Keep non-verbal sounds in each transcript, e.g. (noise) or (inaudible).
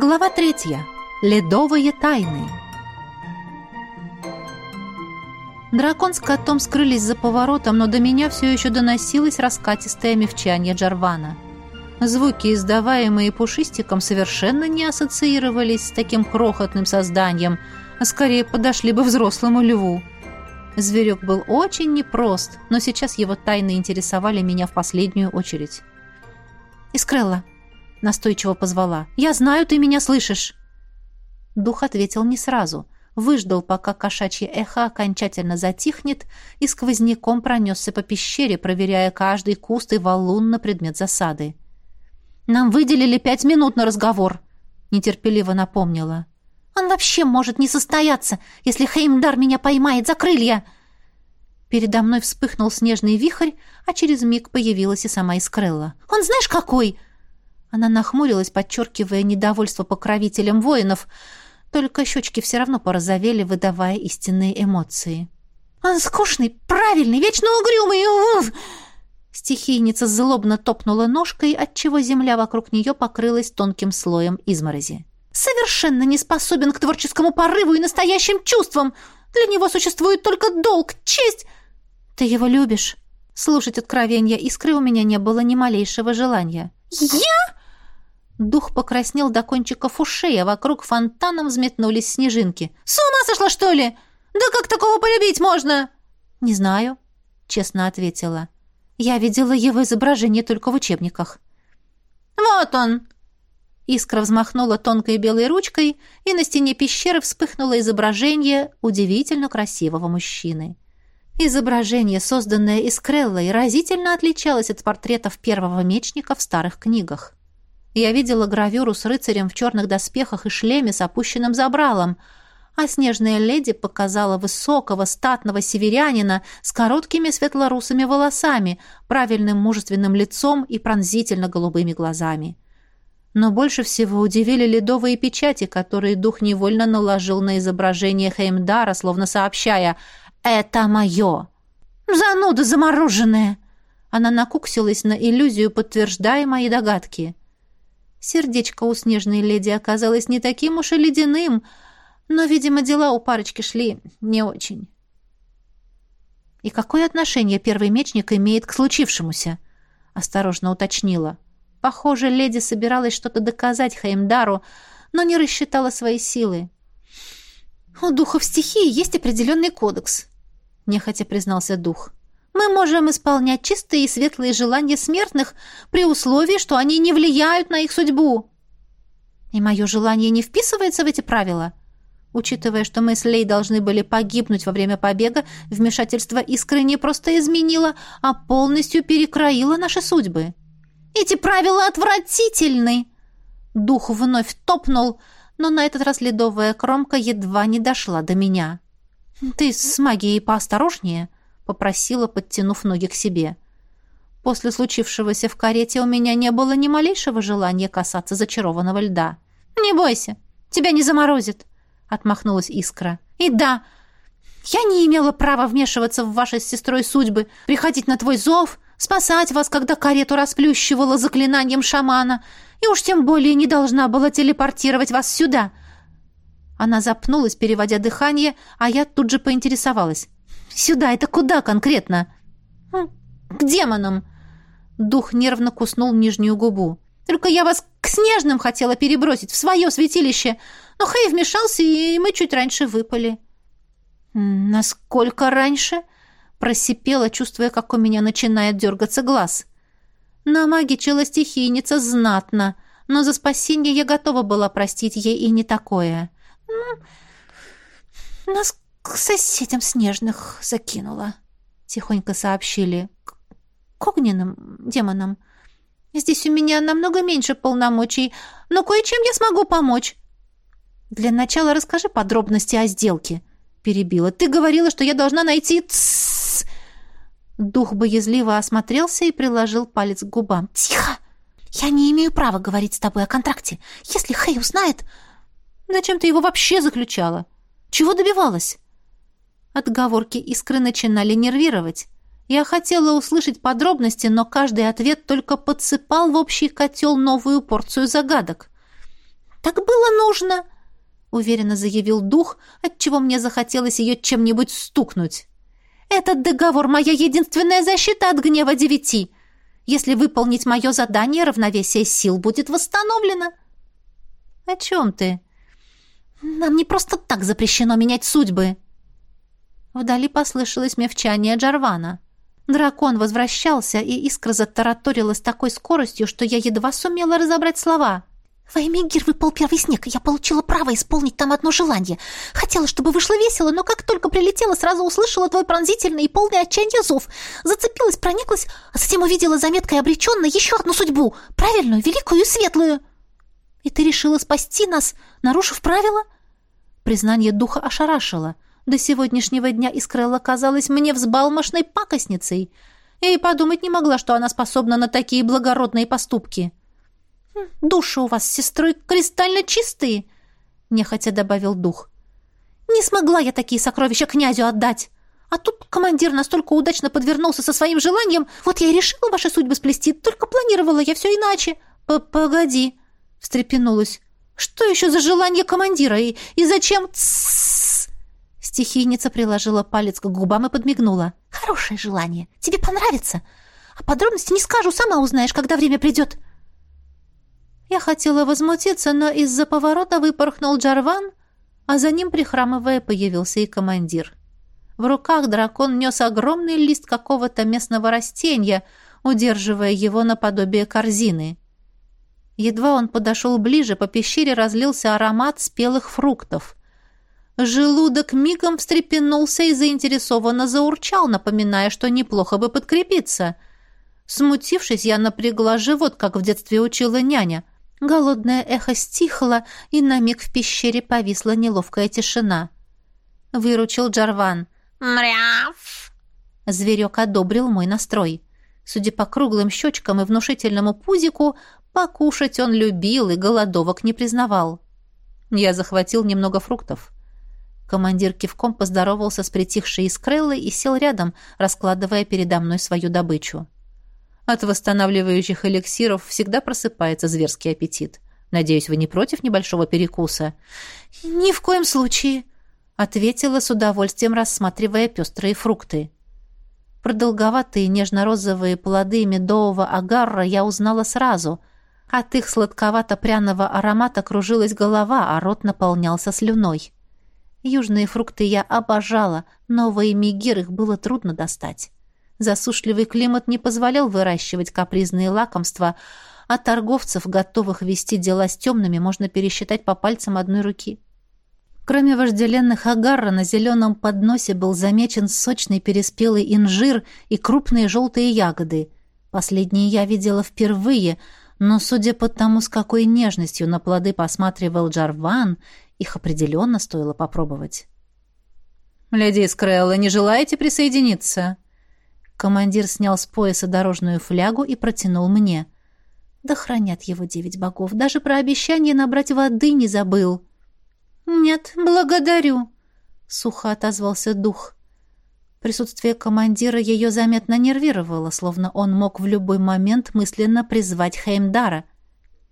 Глава третья. Ледовые тайны. Дракон с котом скрылись за поворотом, но до меня все еще доносилось раскатистое мевчание Джарвана. Звуки, издаваемые пушистиком, совершенно не ассоциировались с таким крохотным созданием, а скорее подошли бы взрослому льву. Зверек был очень непрост, но сейчас его тайны интересовали меня в последнюю очередь. «Искрелла!» — настойчиво позвала. «Я знаю, ты меня слышишь!» Дух ответил не сразу. Выждал, пока кошачье эхо окончательно затихнет, и сквозняком пронесся по пещере, проверяя каждый куст и валун на предмет засады. «Нам выделили пять минут на разговор», — нетерпеливо напомнила. «Он вообще может не состояться, если Хеймдар меня поймает за крылья!» Передо мной вспыхнул снежный вихрь, а через миг появилась и сама Искрелла. «Он знаешь какой?» Она нахмурилась, подчеркивая недовольство покровителем воинов, только щечки все равно порозовели, выдавая истинные эмоции. «Он скучный, правильный, вечно угрюмый!» уф! Стихийница злобно топнула ножкой, отчего земля вокруг нее покрылась тонким слоем изморози. «Совершенно не способен к творческому порыву и настоящим чувствам! Для него существует только долг, честь!» «Ты его любишь?» Слушать откровения искры у меня не было ни малейшего желания. «Я?» Дух покраснел до кончиков ушей, а вокруг фонтаном взметнулись снежинки. «С ума сошла, что ли? Да как такого полюбить можно?» «Не знаю», — честно ответила. «Я видела его изображение только в учебниках». «Вот он!» Искра взмахнула тонкой белой ручкой, и на стене пещеры вспыхнуло изображение удивительно красивого мужчины. Изображение, созданное Искреллой, разительно отличалось от портретов первого мечника в старых книгах. Я видела гравюру с рыцарем в черных доспехах и шлеме с опущенным забралом, а снежная леди показала высокого, статного северянина с короткими светлорусыми волосами, правильным мужественным лицом и пронзительно-голубыми глазами. Но больше всего удивили ледовые печати, которые дух невольно наложил на изображение Хеймдара, словно сообщая «Это мое!» «Зануда замороженная!» Она накуксилась на иллюзию, подтверждая мои догадки. Сердечко у снежной леди оказалось не таким уж и ледяным, но, видимо, дела у парочки шли не очень. «И какое отношение первый мечник имеет к случившемуся?» — осторожно уточнила. Похоже, леди собиралась что-то доказать Хеймдару, но не рассчитала свои силы. «У духов стихии есть определенный кодекс», — нехотя признался дух. Мы можем исполнять чистые и светлые желания смертных при условии, что они не влияют на их судьбу. И мое желание не вписывается в эти правила. Учитывая, что мы с Лей должны были погибнуть во время побега, вмешательство искры не просто изменило, а полностью перекроило наши судьбы. Эти правила отвратительны!» Дух вновь топнул, но на этот раз ледовая кромка едва не дошла до меня. «Ты с магией поосторожнее», попросила, подтянув ноги к себе. После случившегося в карете у меня не было ни малейшего желания касаться зачарованного льда. «Не бойся, тебя не заморозит», — отмахнулась Искра. «И да, я не имела права вмешиваться в ваши с сестрой судьбы, приходить на твой зов, спасать вас, когда карету расплющивала заклинанием шамана, и уж тем более не должна была телепортировать вас сюда». Она запнулась, переводя дыхание, а я тут же поинтересовалась. Сюда это куда конкретно? К демонам. Дух нервно куснул нижнюю губу. Только я вас к снежным хотела перебросить в свое святилище, но Хэй вмешался, и мы чуть раньше выпали. Насколько раньше? Просипела, чувствуя, как у меня начинает дергаться глаз. Намагичила стихийница знатно, но за спасение я готова была простить ей и не такое. Насколько к соседям снежных закинула», — тихонько сообщили. «К огненным демонам. Здесь у меня намного меньше полномочий, но кое-чем я смогу помочь». «Для начала расскажи подробности о сделке», — перебила. «Ты говорила, что я должна найти...» Тссс! Дух боязливо осмотрелся и приложил палец к губам. «Тихо! Я не имею права говорить с тобой о контракте. Если Хэй узнает...» «Зачем ты его вообще заключала? Чего добивалась?» Отговорки искры начинали нервировать. Я хотела услышать подробности, но каждый ответ только подсыпал в общий котел новую порцию загадок. Так было нужно!» — уверенно заявил дух, отчего мне захотелось ее чем-нибудь стукнуть. «Этот договор — моя единственная защита от гнева девяти. Если выполнить мое задание, равновесие сил будет восстановлено». «О чем ты?» «Нам не просто так запрещено менять судьбы». Вдали послышалось мевчание Джарвана. Дракон возвращался, и искра затараторила с такой скоростью, что я едва сумела разобрать слова. «Ваймигир выпал первый снег, и я получила право исполнить там одно желание. Хотела, чтобы вышло весело, но как только прилетела, сразу услышала твой пронзительный и полный отчаяния зов. Зацепилась, прониклась, а затем увидела заметкой обреченно еще одну судьбу, правильную, великую и светлую. И ты решила спасти нас, нарушив правила?» Признание духа ошарашило. До сегодняшнего дня Искрелла казалась мне взбалмошной пакостницей. Я и подумать не могла, что она способна на такие благородные поступки. «Души у вас с сестрой кристально чистые», — нехотя добавил дух. «Не смогла я такие сокровища князю отдать. А тут командир настолько удачно подвернулся со своим желанием, вот я и решила ваши судьбы сплести, только планировала я все иначе». П «Погоди», — встрепенулась. «Что еще за желание командира? И, и зачем...» Стихийница приложила палец к губам и подмигнула. «Хорошее желание. Тебе понравится. А подробности не скажу, сама узнаешь, когда время придет». Я хотела возмутиться, но из-за поворота выпорхнул Джарван, а за ним, прихрамывая, появился и командир. В руках дракон нес огромный лист какого-то местного растения, удерживая его наподобие корзины. Едва он подошел ближе, по пещере разлился аромат спелых фруктов. Желудок мигом встрепенулся и заинтересованно заурчал, напоминая, что неплохо бы подкрепиться. Смутившись, я напрягла живот, как в детстве учила няня — Голодное эхо стихло, и на миг в пещере повисла неловкая тишина. Выручил Джарван. «Мряв!» Зверек одобрил мой настрой. Судя по круглым щечкам и внушительному пузику, покушать он любил и голодовок не признавал. Я захватил немного фруктов. Командир кивком поздоровался с притихшей искреллой и сел рядом, раскладывая передо мной свою добычу. От восстанавливающих эликсиров всегда просыпается зверский аппетит. Надеюсь, вы не против небольшого перекуса?» «Ни в коем случае», — ответила с удовольствием, рассматривая пестрые фрукты. Продолговатые нежно-розовые плоды медового агарра я узнала сразу. От их сладковато-пряного аромата кружилась голова, а рот наполнялся слюной. Южные фрукты я обожала, но в Эмигир их было трудно достать. Засушливый климат не позволял выращивать капризные лакомства, а торговцев, готовых вести дела с темными, можно пересчитать по пальцам одной руки. Кроме вожделенных агарра, на зеленом подносе был замечен сочный переспелый инжир и крупные желтые ягоды. Последние я видела впервые, но, судя по тому, с какой нежностью на плоды посматривал Джарван, их определенно стоило попробовать. «Леди Искрелла, не желаете присоединиться?» Командир снял с пояса дорожную флягу и протянул мне. Да хранят его девять богов. Даже про обещание набрать воды не забыл. «Нет, благодарю», — сухо отозвался дух. Присутствие командира ее заметно нервировало, словно он мог в любой момент мысленно призвать Хеймдара.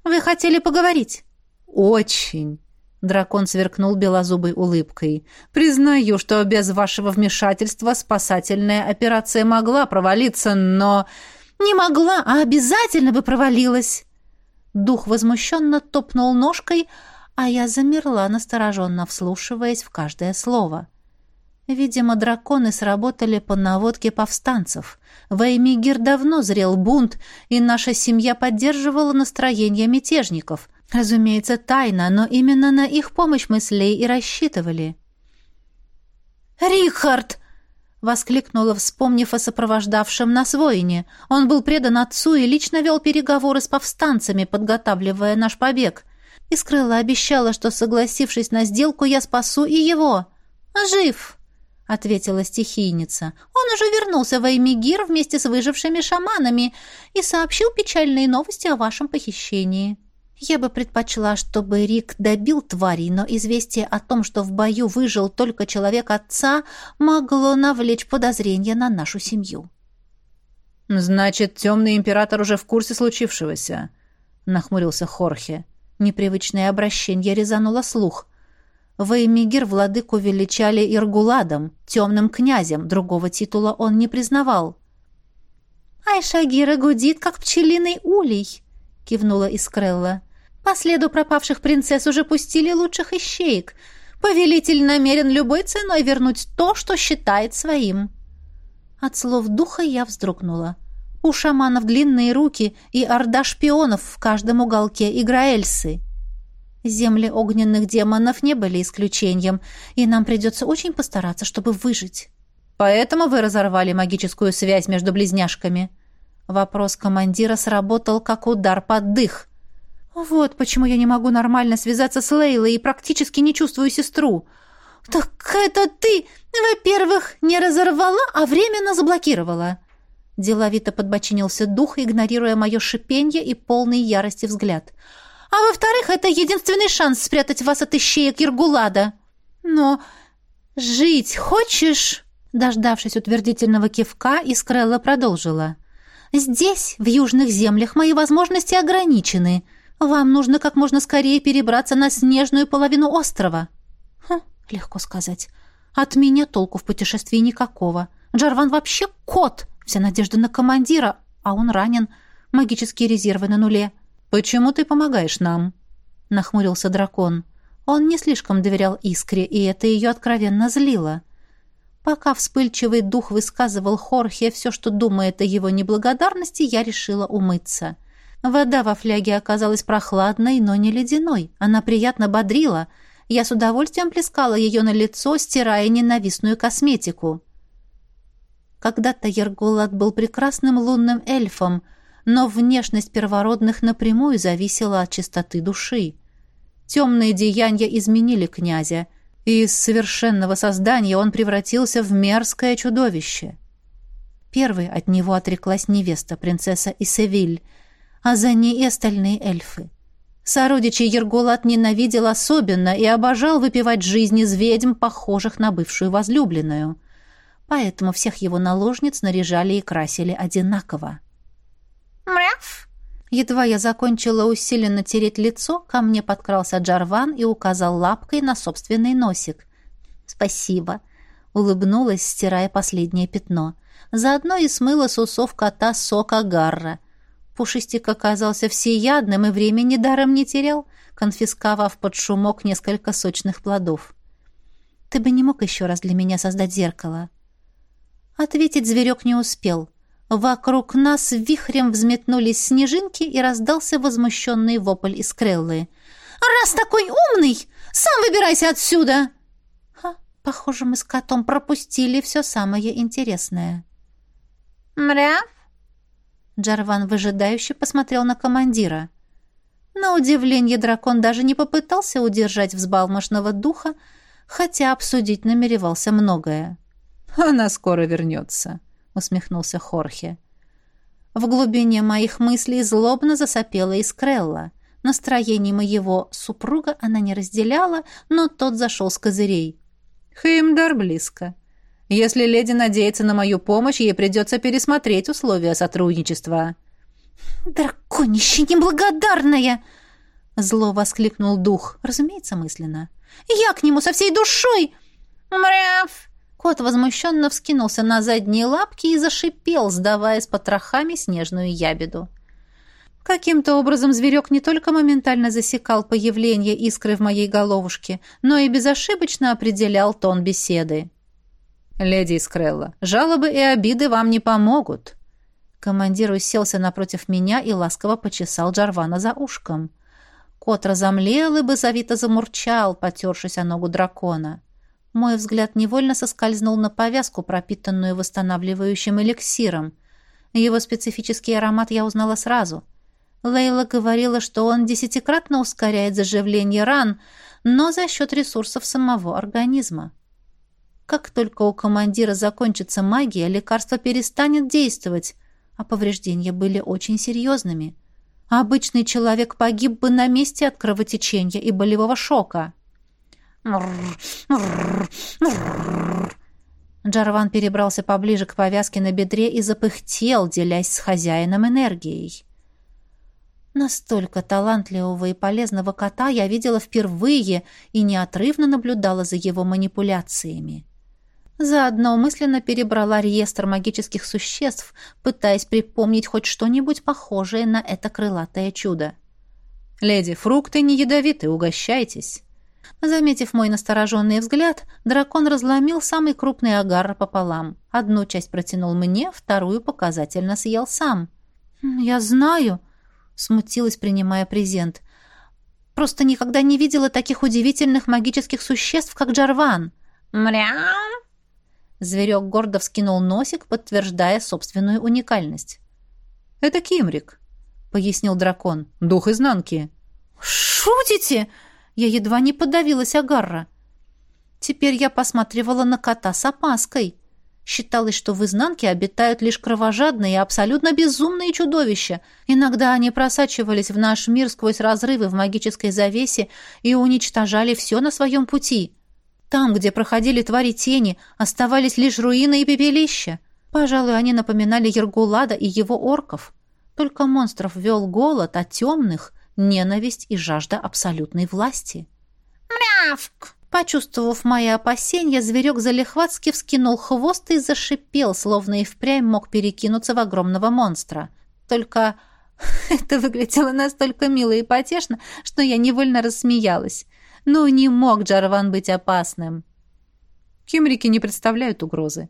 «Вы хотели поговорить?» «Очень», Дракон сверкнул белозубой улыбкой. «Признаю, что без вашего вмешательства спасательная операция могла провалиться, но...» «Не могла, а обязательно бы провалилась!» Дух возмущенно топнул ножкой, а я замерла, настороженно вслушиваясь в каждое слово. Видимо, драконы сработали по наводке повстанцев. В Эймигир давно зрел бунт, и наша семья поддерживала настроение мятежников — Разумеется, тайно, но именно на их помощь мы с Лей и рассчитывали. «Рихард!» — воскликнула, вспомнив о сопровождавшем нас воине. Он был предан отцу и лично вел переговоры с повстанцами, подготавливая наш побег. Искрыла обещала, что, согласившись на сделку, я спасу и его. «Жив!» — ответила стихийница. «Он уже вернулся в Эймигир вместе с выжившими шаманами и сообщил печальные новости о вашем похищении». Я бы предпочла, чтобы Рик добил тварей, но известие о том, что в бою выжил только человек отца, могло навлечь подозрения на нашу семью. «Значит, темный император уже в курсе случившегося», — нахмурился Хорхе. Непривычное обращение резануло слух. Веймигер владыку величали Иргуладом, темным князем, другого титула он не признавал. «Айшагира гудит, как пчелиный улей», — кивнула Искрелла. «По следу пропавших принцесс уже пустили лучших ищеек. Повелитель намерен любой ценой вернуть то, что считает своим». От слов духа я вздрогнула. У шаманов длинные руки и орда шпионов в каждом уголке Играэльсы. Земли огненных демонов не были исключением, и нам придется очень постараться, чтобы выжить. Поэтому вы разорвали магическую связь между близняшками. Вопрос командира сработал как удар под дых. Вот почему я не могу нормально связаться с Лейлой и практически не чувствую сестру. Так это ты, во-первых, не разорвала, а временно заблокировала. Деловито подбочинился дух, игнорируя мое шипенье и полный ярости взгляд. А во-вторых, это единственный шанс спрятать вас от ищеек Иргулада. Но жить хочешь? Дождавшись утвердительного кивка, Искрелла продолжила. «Здесь, в южных землях, мои возможности ограничены. Вам нужно как можно скорее перебраться на снежную половину острова». Хм, легко сказать. От меня толку в путешествии никакого. Джарван вообще кот. Вся надежда на командира, а он ранен. Магические резервы на нуле. «Почему ты помогаешь нам?» — нахмурился дракон. Он не слишком доверял Искре, и это ее откровенно злило. Пока вспыльчивый дух высказывал Хорхе все, что думает о его неблагодарности, я решила умыться. Вода во фляге оказалась прохладной, но не ледяной. Она приятно бодрила. Я с удовольствием плескала ее на лицо, стирая ненавистную косметику. Когда-то Ергулат был прекрасным лунным эльфом, но внешность первородных напрямую зависела от чистоты души. Темные деяния изменили князя, и из совершенного создания он превратился в мерзкое чудовище. Первой от него отреклась невеста, принцесса Исевиль, а за ней и остальные эльфы. Сородичи Ергулат ненавидел особенно и обожал выпивать жизнь из ведьм, похожих на бывшую возлюбленную. Поэтому всех его наложниц наряжали и красили одинаково. «Мряв!» Едва я закончила усиленно тереть лицо, ко мне подкрался Джарван и указал лапкой на собственный носик. «Спасибо», — улыбнулась, стирая последнее пятно. Заодно и смыла с усов кота сок агарра. Пушистик оказался всеядным и времени даром не терял, конфисковав под шумок несколько сочных плодов. «Ты бы не мог еще раз для меня создать зеркало?» Ответить зверек не успел — Вокруг нас вихрем взметнулись снежинки и раздался возмущенный вопль из Креллы. «Раз такой умный, сам выбирайся отсюда!» Ха, похоже, мы с котом пропустили все самое интересное. «Мряв?» Джарван выжидающе посмотрел на командира. На удивление дракон даже не попытался удержать взбалмошного духа, хотя обсудить намеревался многое. «Она скоро вернется», усмехнулся Хорхе. В глубине моих мыслей злобно засопела Искрелла. Настроение моего супруга она не разделяла, но тот зашел с козырей. «Хеймдар близко. Если леди надеется на мою помощь, ей придется пересмотреть условия сотрудничества». «Драконище неблагодарная!» Зло воскликнул дух, разумеется, мысленно. «Я к нему со всей душой!» «Мряв!» Кот возмущенно вскинулся на задние лапки и зашипел, сдавая с потрохами снежную ябеду. Каким-то образом зверек не только моментально засекал появление искры в моей головушке, но и безошибочно определял тон беседы. «Леди Искрелла, жалобы и обиды вам не помогут». Командир уселся напротив меня и ласково почесал Джарвана за ушком. Кот разомлел и базовито замурчал, потершись о ногу дракона. Мой взгляд невольно соскользнул на повязку, пропитанную восстанавливающим эликсиром. Его специфический аромат я узнала сразу. Лейла говорила, что он десятикратно ускоряет заживление ран, но за счет ресурсов самого организма. Как только у командира закончится магия, лекарство перестанет действовать, а повреждения были очень серьезными. Обычный человек погиб бы на месте от кровотечения и болевого шока. Джарван перебрался поближе к повязке на бедре и запыхтел, делясь с хозяином энергией. Настолько талантливого и полезного кота я видела впервые и неотрывно наблюдала за его манипуляциями. Заодно мысленно перебрала реестр магических существ, пытаясь припомнить хоть что-нибудь похожее на это крылатое чудо. «Леди, фрукты не ядовиты, угощайтесь!» Заметив мой настороженный взгляд, дракон разломил самый крупный агар пополам. Одну часть протянул мне, вторую показательно съел сам. «Я знаю», смутилась, принимая презент. Просто никогда не видела таких удивительных магических существ, как Джарван. Мрям! Зверек гордо вскинул носик, подтверждая собственную уникальность. «Это Кимрик», — пояснил дракон. «Дух изнанки». «Шутите?» Я едва не подавилась Агарра. Теперь я посматривала на кота с опаской. Считалось, что в изнанке обитают лишь кровожадные и абсолютно безумные чудовища. Иногда они просачивались в наш мир сквозь разрывы в магической завесе и уничтожали все на своем пути. Там, где проходили твари тени, оставались лишь руины и пепелища. Пожалуй, они напоминали Ергулада и его орков. Только монстров вел голод, а темных — ненависть и жажда абсолютной власти. «Мрявк!» Почувствовав мои опасения, зверек залихватски вскинул хвост и зашипел, словно и впрямь мог перекинуться в огромного монстра. Только (laughs) это выглядело настолько мило и потешно, что я невольно рассмеялась. Ну, не мог Джарван быть опасным. Кимрики не представляют угрозы.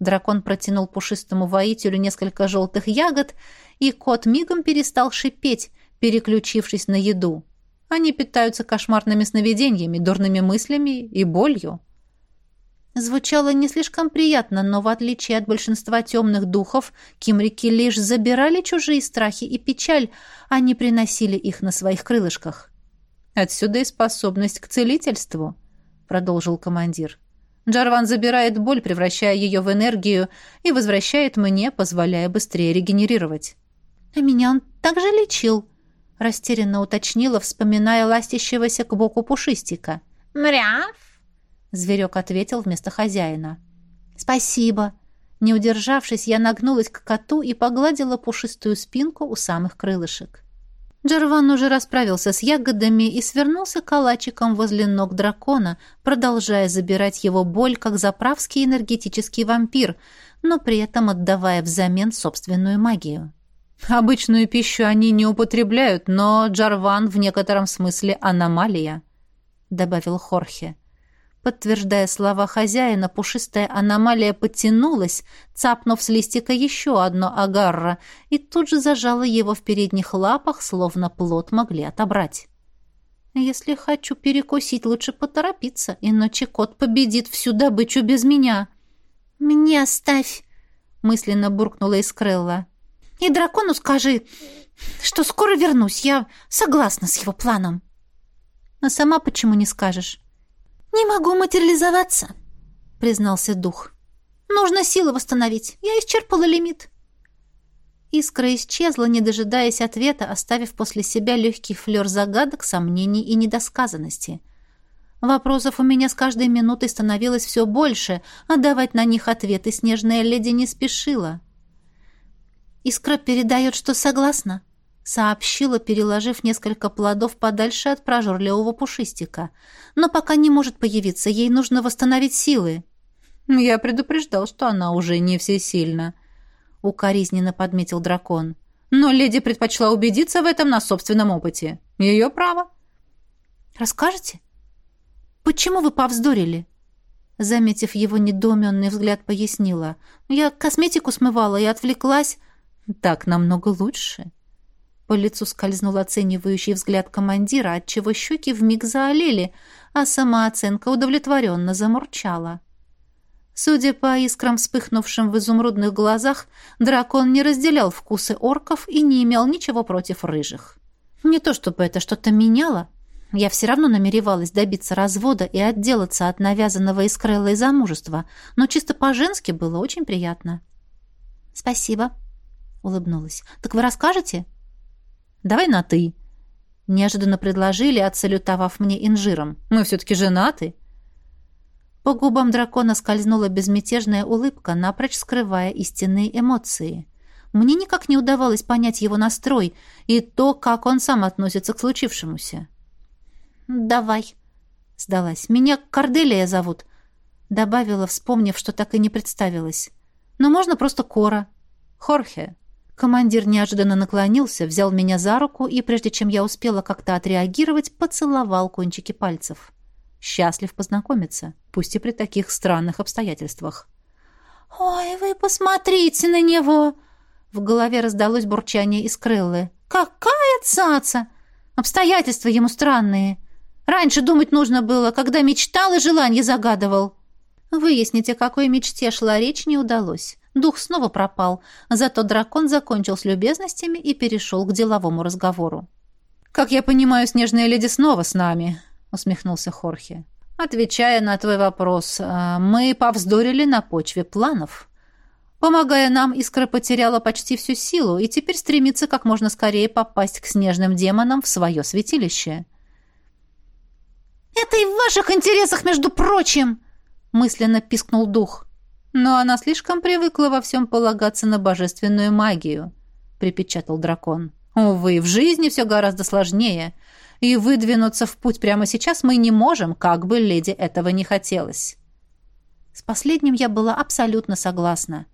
Дракон протянул пушистому воителю несколько желтых ягод, и кот мигом перестал шипеть, переключившись на еду. Они питаются кошмарными сновидениями, дурными мыслями и болью. Звучало не слишком приятно, но в отличие от большинства темных духов, кимрики лишь забирали чужие страхи и печаль, а не приносили их на своих крылышках. «Отсюда и способность к целительству», — продолжил командир. «Джарван забирает боль, превращая ее в энергию, и возвращает мне, позволяя быстрее регенерировать». «А меня он также лечил», — растерянно уточнила, вспоминая ластящегося к боку пушистика. «Мряв!» — зверек ответил вместо хозяина. «Спасибо!» Не удержавшись, я нагнулась к коту и погладила пушистую спинку у самых крылышек. Джарван уже расправился с ягодами и свернулся калачиком возле ног дракона, продолжая забирать его боль, как заправский энергетический вампир, но при этом отдавая взамен собственную магию. Обычную пищу они не употребляют, но Джарван в некотором смысле аномалия, добавил Хорхе. Подтверждая слова хозяина, пушистая аномалия подтянулась, цапнув с листика еще одно агарра, и тут же зажала его в передних лапах, словно плод могли отобрать. «Если хочу перекусить, лучше поторопиться, иначе кот победит всю добычу без меня». «Мне оставь!» — мысленно буркнула Искрелла. И дракону скажи, что скоро вернусь. Я согласна с его планом. А сама почему не скажешь? Не могу материализоваться, признался дух. Нужно силы восстановить. Я исчерпала лимит. Искра исчезла, не дожидаясь ответа, оставив после себя легкий флер загадок, сомнений и недосказанности. Вопросов у меня с каждой минутой становилось все больше, а давать на них ответы снежная леди не спешила. «Искра передает, что согласна», — сообщила, переложив несколько плодов подальше от прожорливого пушистика. «Но пока не может появиться, ей нужно восстановить силы». «Я предупреждал, что она уже не всесильна», — укоризненно подметил дракон. «Но леди предпочла убедиться в этом на собственном опыте. Ее право». «Расскажете? Почему вы повздорили?» Заметив его недоуменный взгляд, пояснила. «Я косметику смывала и отвлеклась. Так намного лучше. По лицу скользнул оценивающий взгляд командира, отчего щеки вмиг заолели, а самооценка удовлетворенно замурчала. Судя по искрам, вспыхнувшим в изумрудных глазах, дракон не разделял вкусы орков и не имел ничего против рыжих. Не то чтобы это что-то меняло, я все равно намеревалась добиться развода и отделаться от навязанного искрелой замужества, но чисто по-женски было очень приятно. «Спасибо», улыбнулась. «Так вы расскажете?» «Давай на «ты», — неожиданно предложили, отсалютовав мне инжиром. «Мы все-таки женаты». По губам дракона скользнула безмятежная улыбка, напрочь скрывая истинные эмоции. Мне никак не удавалось понять его настрой и то, как он сам относится к случившемуся. «Давай», — сдалась. «Меня Корделия зовут», — добавила, вспомнив, что так и не представилась. «Но можно просто Кора». «Хорхе». Командир неожиданно наклонился, взял меня за руку и, прежде чем я успела как-то отреагировать, поцеловал кончики пальцев. Счастлив познакомиться, пусть и при таких странных обстоятельствах. «Ой, вы посмотрите на него!» В голове раздалось бурчание из крылы. «Какая цаца! Обстоятельства ему странные. Раньше думать нужно было, когда мечтал и желание загадывал». Выяснить, о какой мечте шла речь, не удалось. Дух снова пропал, зато дракон закончил с любезностями и перешел к деловому разговору. «Как я понимаю, снежная леди снова с нами», — усмехнулся Хорхе. «Отвечая на твой вопрос, э, мы повздорили на почве планов». Помогая нам, Искра потеряла почти всю силу и теперь стремится как можно скорее попасть к снежным демонам в свое святилище. «Это и в ваших интересах, между прочим!» — мысленно пискнул дух. «Но она слишком привыкла во всем полагаться на божественную магию», — припечатал дракон. «Увы, в жизни все гораздо сложнее, и выдвинуться в путь прямо сейчас мы не можем, как бы леди этого не хотелось». С последним я была абсолютно согласна.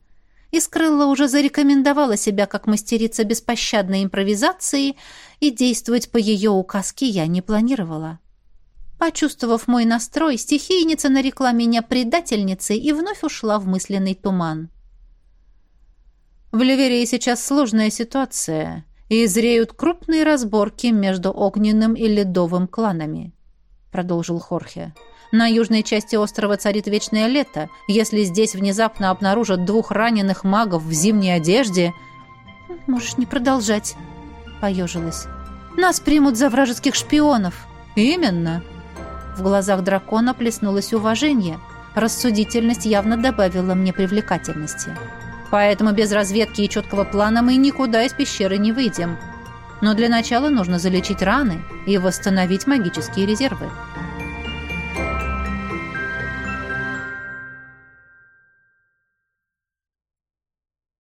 Искрылла уже зарекомендовала себя как мастерица беспощадной импровизации, и действовать по ее указке я не планировала. Почувствовав мой настрой, стихийница нарекла меня предательницей и вновь ушла в мысленный туман. В Ливерии сейчас сложная ситуация, и зреют крупные разборки между огненным и ледовым кланами, продолжил Хорхе. На южной части острова царит вечное лето. Если здесь внезапно обнаружат двух раненых магов в зимней одежде... Можешь не продолжать, поежилась. Нас примут за вражеских шпионов. Именно. В глазах дракона плеснулось уважение. Рассудительность явно добавила мне привлекательности. Поэтому без разведки и четкого плана мы никуда из пещеры не выйдем. Но для начала нужно залечить раны и восстановить магические резервы.